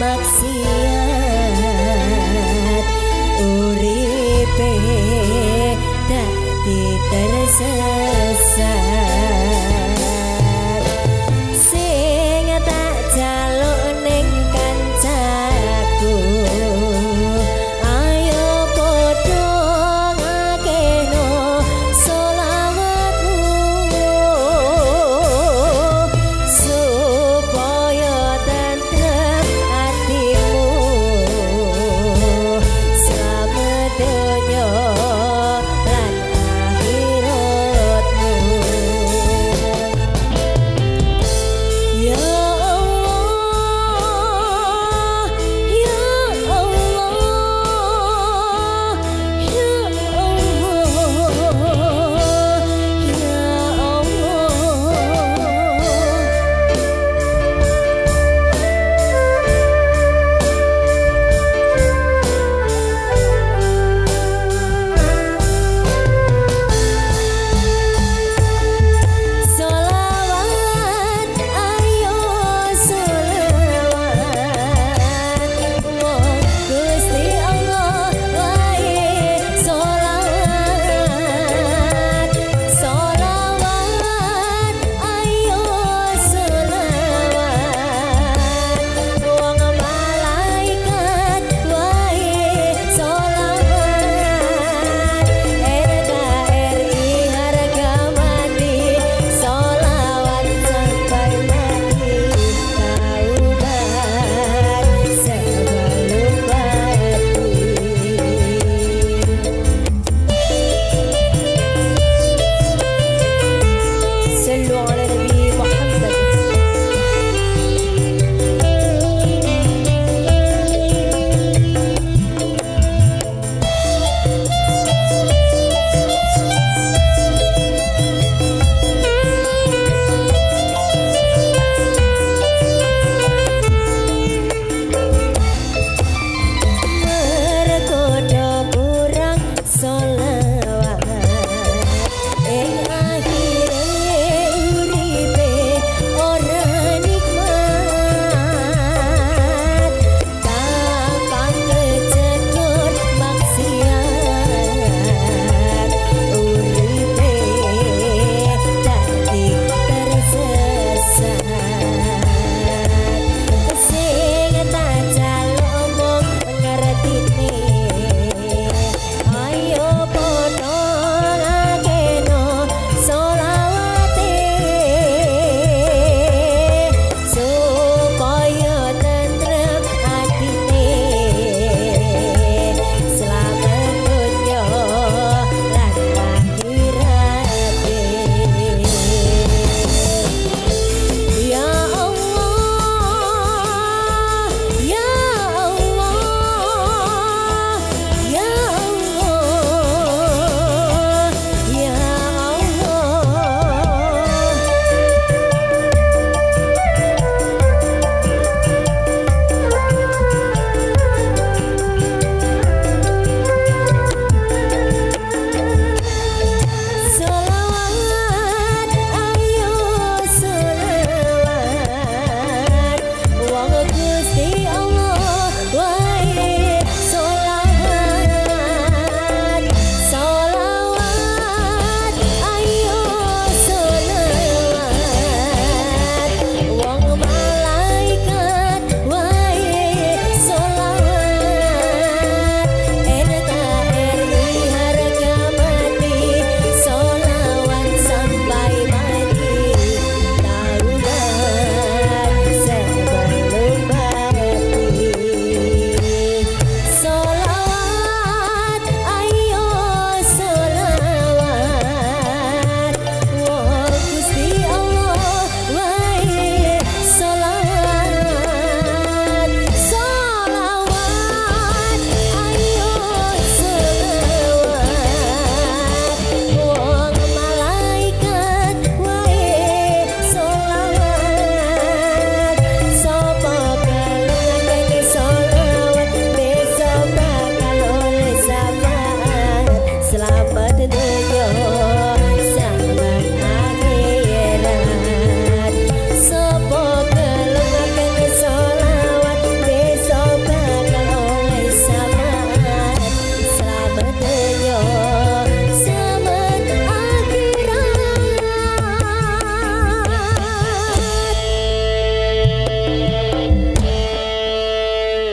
maksiat. Uripe dadi tersesat.